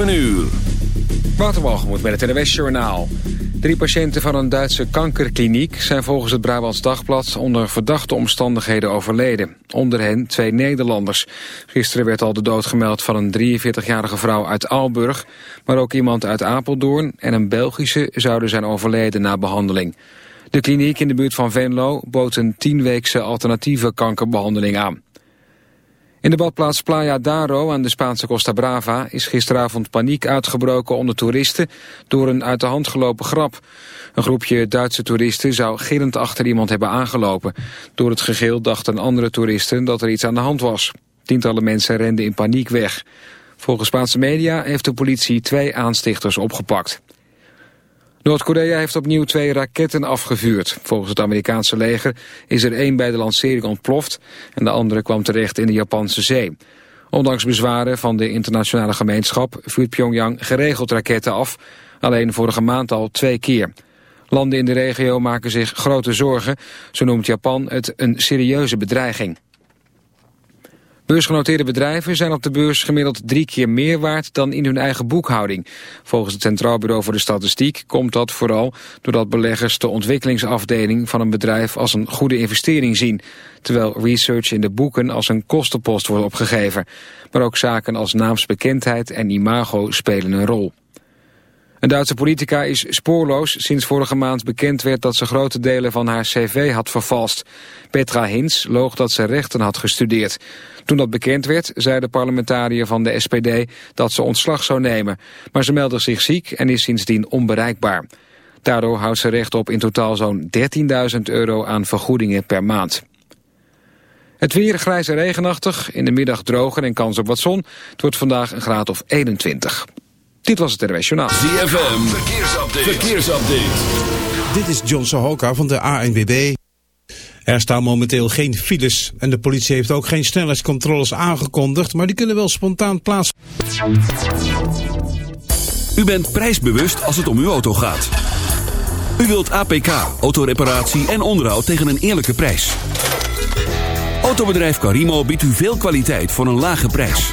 7 uur. Met het NWS Journaal. Drie patiënten van een Duitse kankerkliniek zijn volgens het Brabants Dagblad onder verdachte omstandigheden overleden. Onder hen twee Nederlanders. Gisteren werd al de dood gemeld van een 43-jarige vrouw uit Aalburg, maar ook iemand uit Apeldoorn en een Belgische zouden zijn overleden na behandeling. De kliniek in de buurt van Venlo bood een tienweekse alternatieve kankerbehandeling aan. In de badplaats Playa Daro aan de Spaanse Costa Brava is gisteravond paniek uitgebroken onder toeristen door een uit de hand gelopen grap. Een groepje Duitse toeristen zou gillend achter iemand hebben aangelopen. Door het gegil dachten andere toeristen dat er iets aan de hand was. Tientallen mensen renden in paniek weg. Volgens Spaanse media heeft de politie twee aanstichters opgepakt. Noord-Korea heeft opnieuw twee raketten afgevuurd. Volgens het Amerikaanse leger is er één bij de lancering ontploft... en de andere kwam terecht in de Japanse zee. Ondanks bezwaren van de internationale gemeenschap... vuurt Pyongyang geregeld raketten af, alleen vorige maand al twee keer. Landen in de regio maken zich grote zorgen. Zo noemt Japan het een serieuze bedreiging. Beursgenoteerde bedrijven zijn op de beurs gemiddeld drie keer meer waard dan in hun eigen boekhouding. Volgens het Centraal Bureau voor de Statistiek komt dat vooral doordat beleggers de ontwikkelingsafdeling van een bedrijf als een goede investering zien, terwijl research in de boeken als een kostenpost wordt opgegeven. Maar ook zaken als naamsbekendheid en imago spelen een rol. Een Duitse politica is spoorloos sinds vorige maand bekend werd dat ze grote delen van haar cv had vervalst. Petra Hins loog dat ze rechten had gestudeerd. Toen dat bekend werd, zei de parlementariër van de SPD dat ze ontslag zou nemen. Maar ze meldde zich ziek en is sindsdien onbereikbaar. Daardoor houdt ze recht op in totaal zo'n 13.000 euro aan vergoedingen per maand. Het weer grijs en regenachtig, in de middag droger en kans op wat zon. Het wordt vandaag een graad of 21. Dit was het RWS Journaal. ZFM, verkeersupdate. verkeersupdate. Dit is John Sohoka van de ANWB. Er staan momenteel geen files en de politie heeft ook geen snelheidscontroles aangekondigd, maar die kunnen wel spontaan plaats. U bent prijsbewust als het om uw auto gaat. U wilt APK, autoreparatie en onderhoud tegen een eerlijke prijs. Autobedrijf Carimo biedt u veel kwaliteit voor een lage prijs.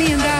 Linda.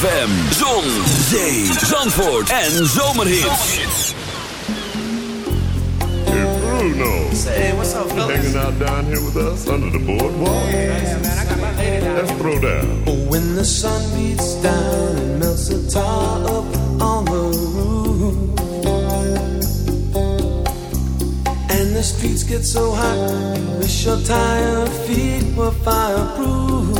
ZFM, Zon, Zee, Zandvoort en Zomerhits. Bruno. Say, what's up, fellas? Hanging out down here with us under the boardwalk. Yeah, man, I got my lady down. Let's throw down. Oh, when the sun beats down and melts the tar up on the roof. And the streets get so hot, wish your tired feet were fireproof.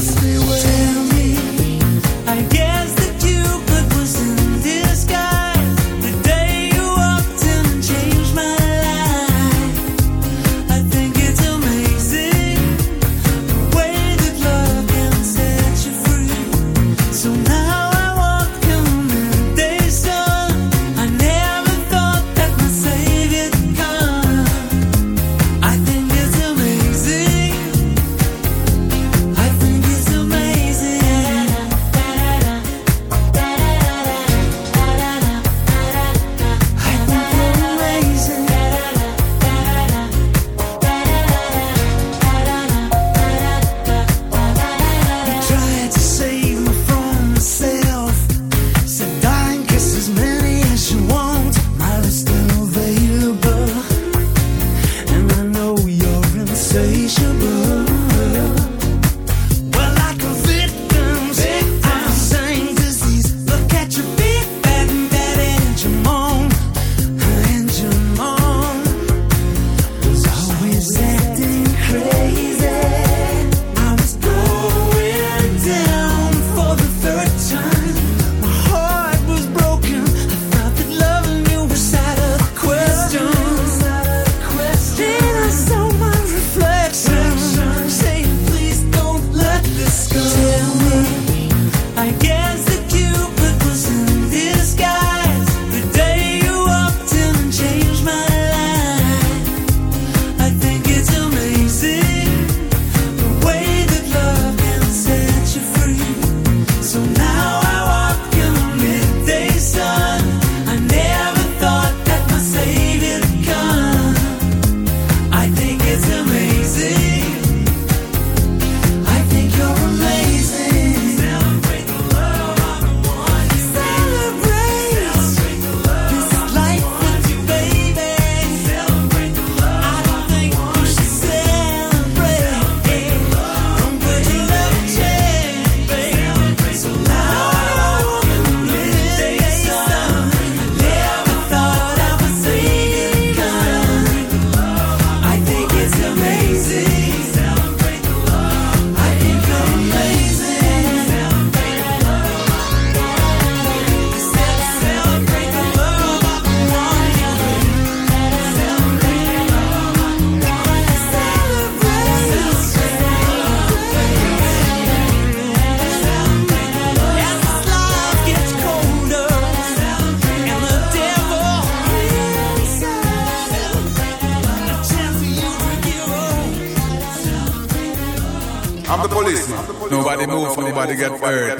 Just be with They got fired.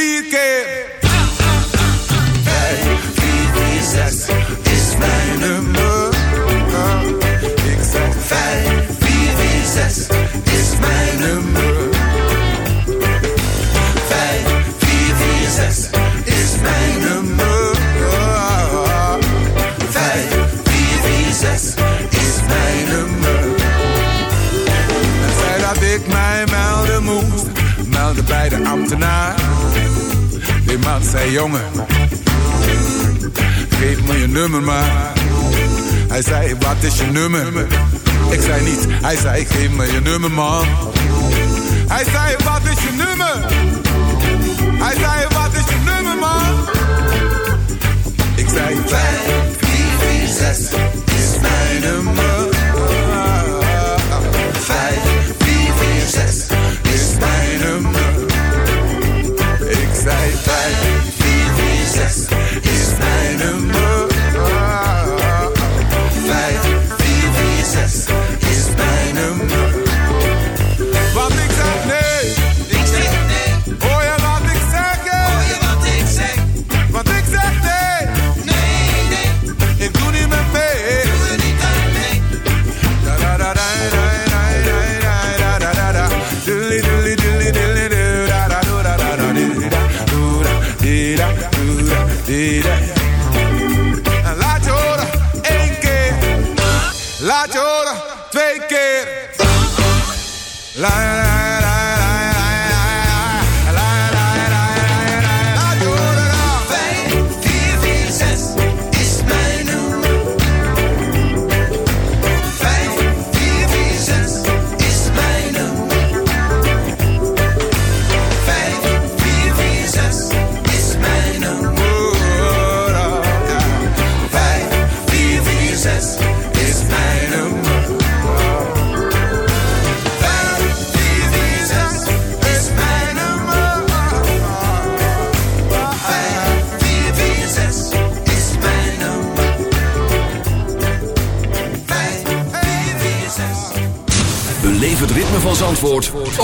vier keer. 5, 4, 6 is mijn nummer. Ik zeg 5, 4, is mijn nummer. 5, 4, 6 is mijn nummer. 5, 4, 6 is mijn nummer. Hij zei dat ik mij melden moest, melden bij de ambtenaar die maat zei, jongen, geef me je nummer maar. Hij zei, wat is je nummer? Ik zei niet, hij zei, geef me je nummer man. Hij zei, wat is je nummer? Hij zei, wat is je nummer man? Ik zei, 5446 is mijn nummer. 3, 2, 4, 6 ist. Lying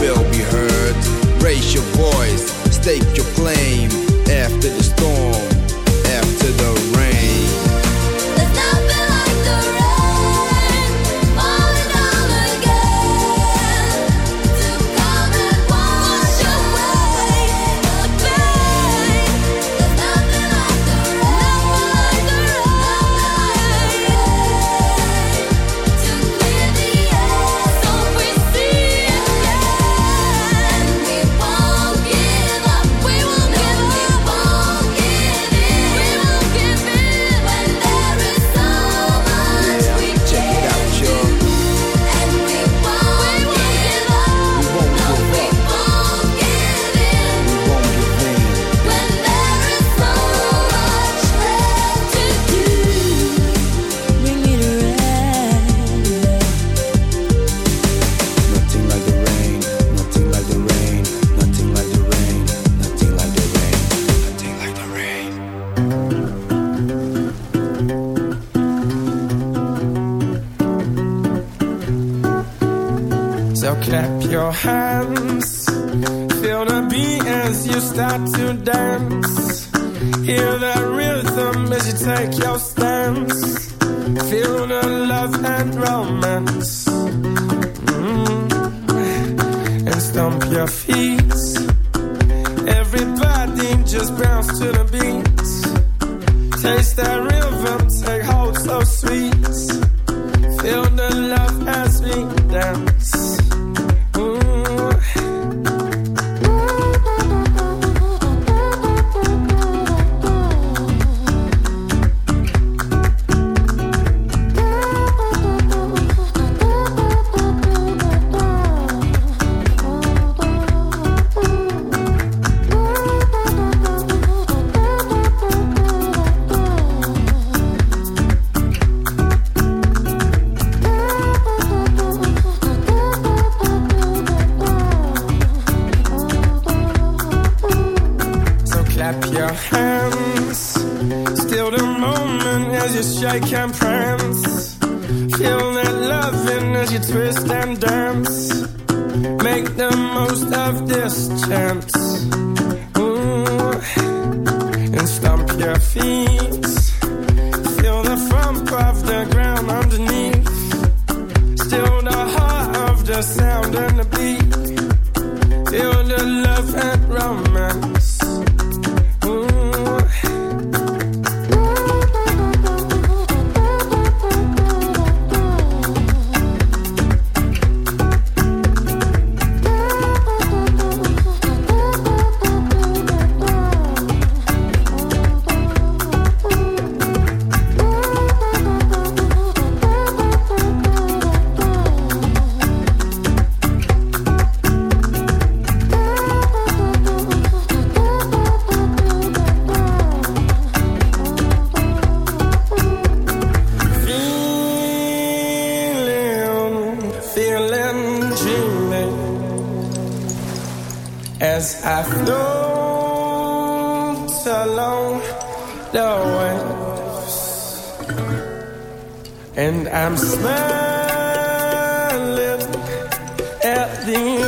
will be heard. Raise your voice, stake your claim after the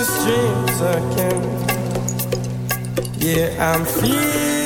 these dreams again. Yeah, I'm feeling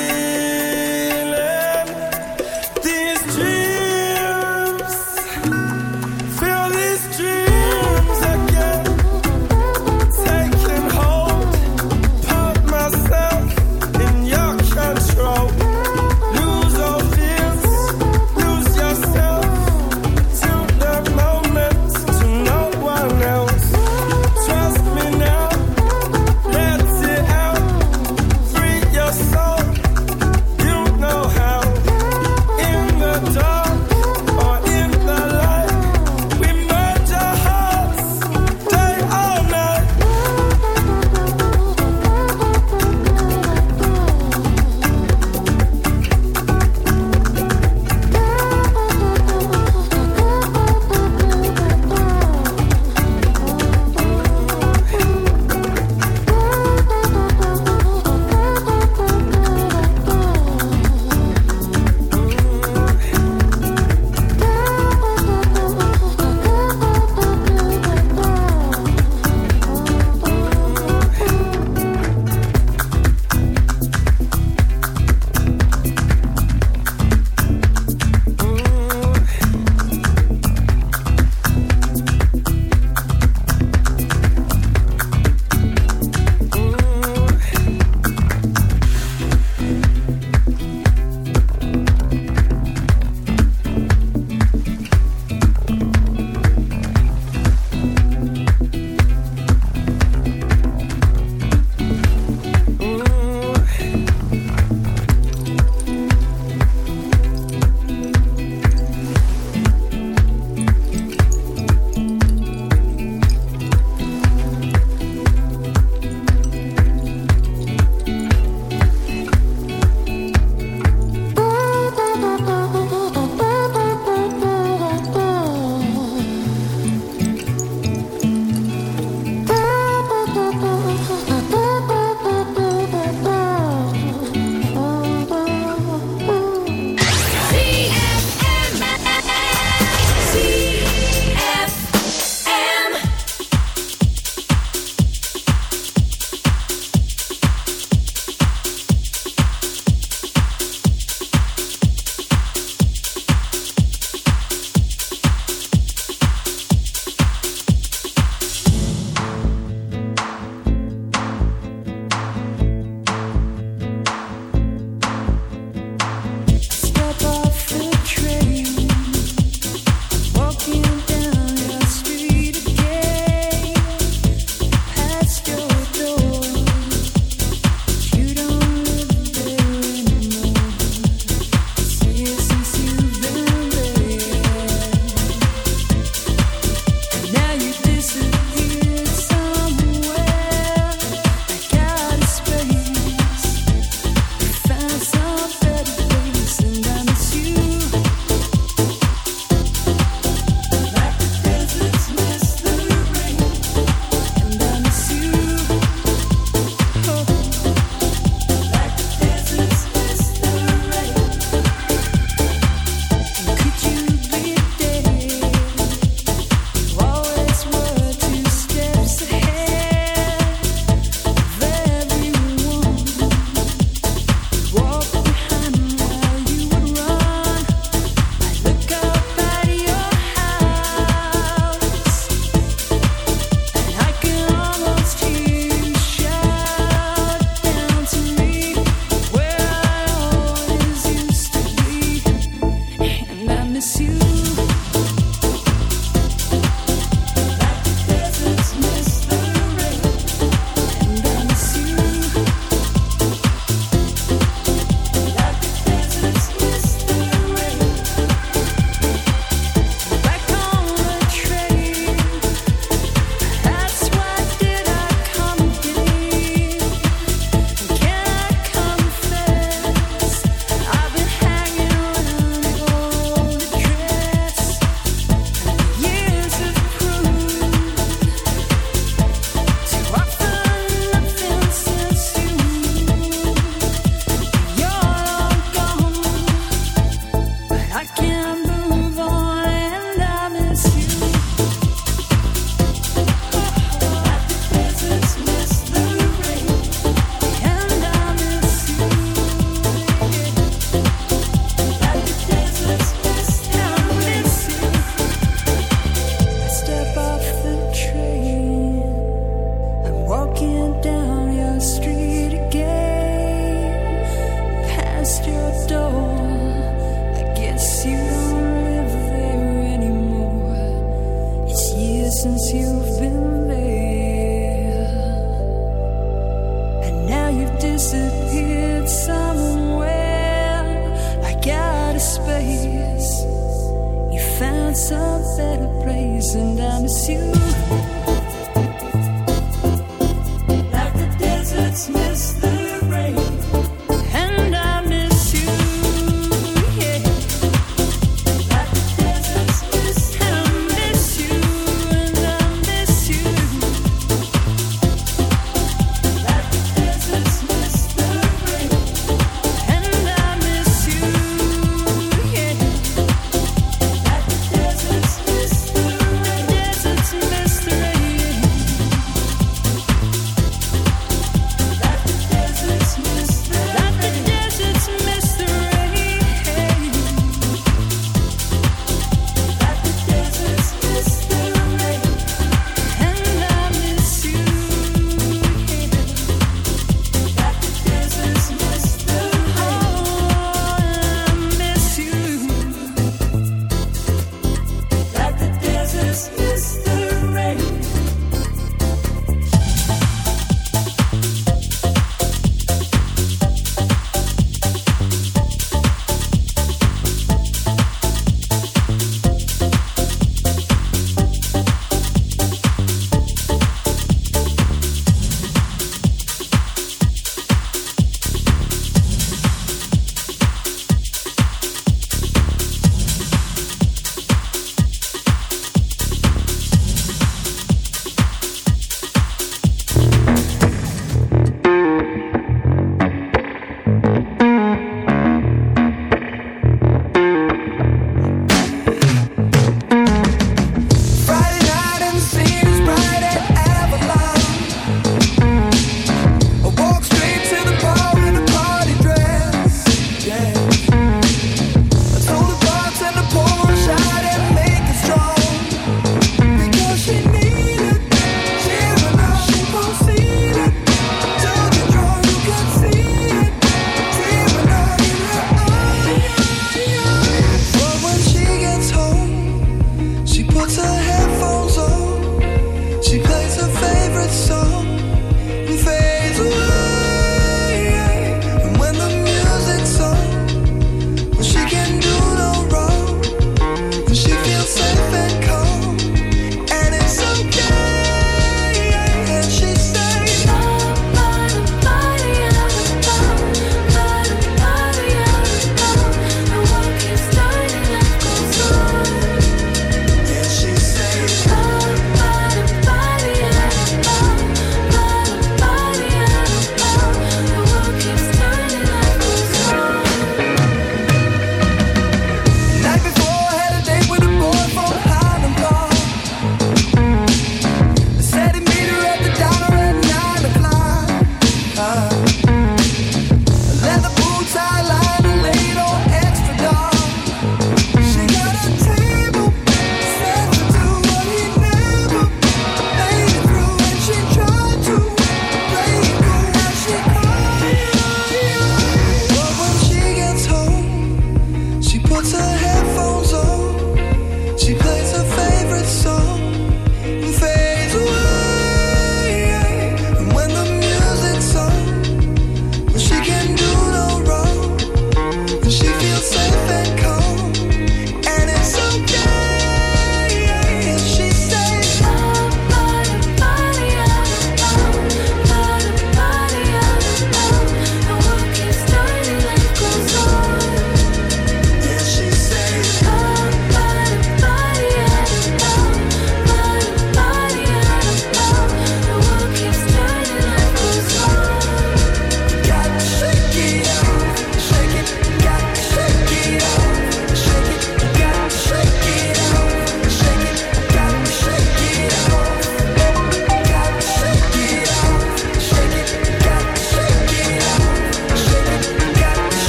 found some better place, and I miss you.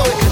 radio.